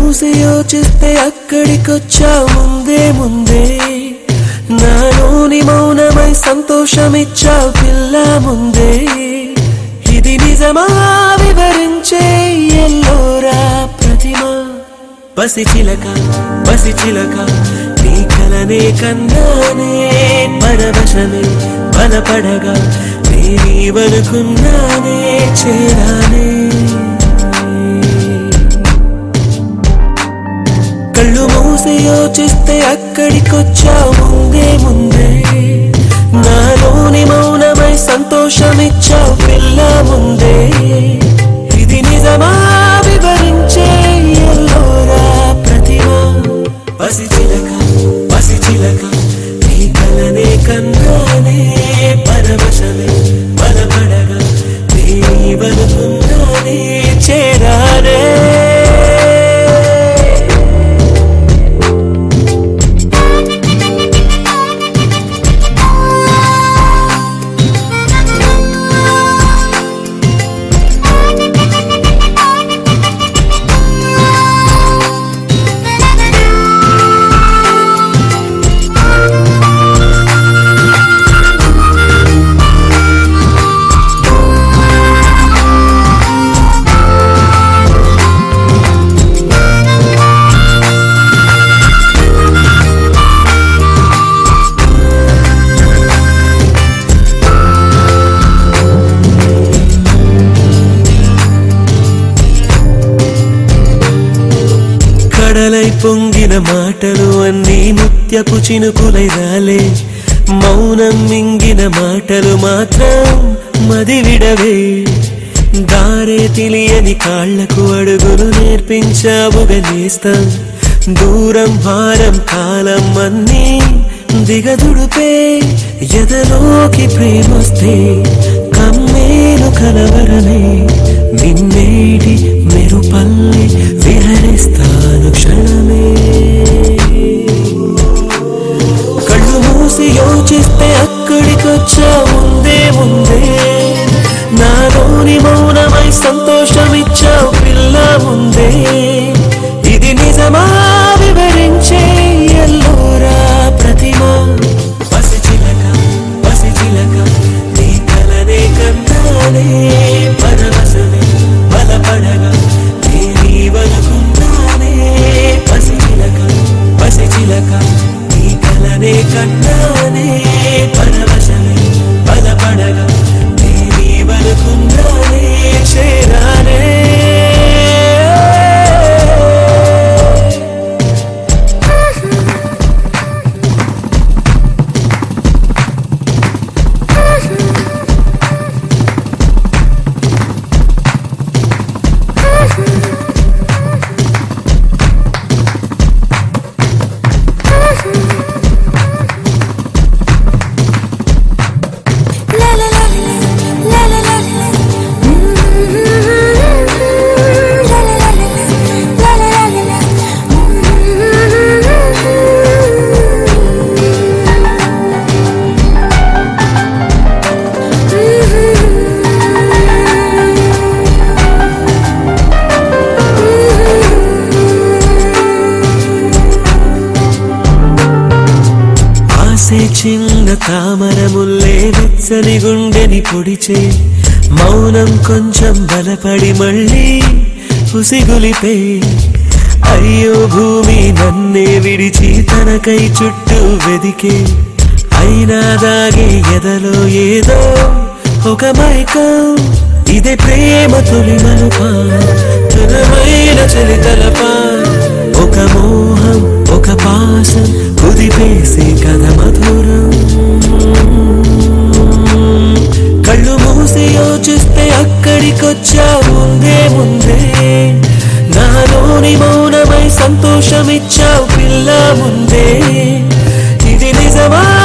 మూసి యోచిస్తే అక్కడికొచ్చా ముందే ముందే. నాలోని మౌనమై సంతోషమిచ్చా పిల్ల ముందే. ఇది నిజమా? వివరించే ఎల్లోరా ప్రతిమ. పసి చిలక పసి చిలక నీ కలనే కన్నానే. పరవశమే బలపడగా నేనీవనుకున్నానే చేరానే. యోచిస్తే అక్కడికొచ్చావు ముందే ముందే. నాలోని మౌనమై సంతోషమిచ్చావు పిల్ల ముందే. ఇది నిజమా? వివరించే ఎల్లోరా ప్రతిమ పసి చిలక పసి చిలక. పొంగిన మాటలు అన్నీ నిత్యపు చినుకులై రాలే మౌనం మింగిన మాటలు మాత్రం మది విడవే దారే తెలియని కాళ్ళకు అడుగులు నేర్పించావుగా నేస్తం దూరం భారం కాలం అన్నీ దిగదుడుపే. ఎదలోకి ప్రేమొస్తే కమ్మేలు కలవరమే. నిన్నేటి మెరుపల్లి విహరిస్తా. క్షణమే. కళ్ళు మూసి యోచిస్తే అక్కడికొచ్చావు. చిలక నీ కలనే కన్నానే పరవశమే బలపడగా నీవనుకున్నానే చేరానే ఆసే చిన్న తామర ముల్లే గుండెని పొడిచే మౌనం కొంచెం బలపడి మళ్ళీ ఉసిగులిపే. అయ్యో భూమి నన్నే విడిచి తనకై చుట్టూ వెదికే. అయినా దాగే ఎదలో ఏదో ఒక మైకం ఇదే ప్రేమ తొలి మనుప తులమైన చలి తలపా. ఒక మోహం ఉంది నాలోని మౌనమై సంతోషమిచ్చావు పిల్ల ముందే. ఇది నిజమా?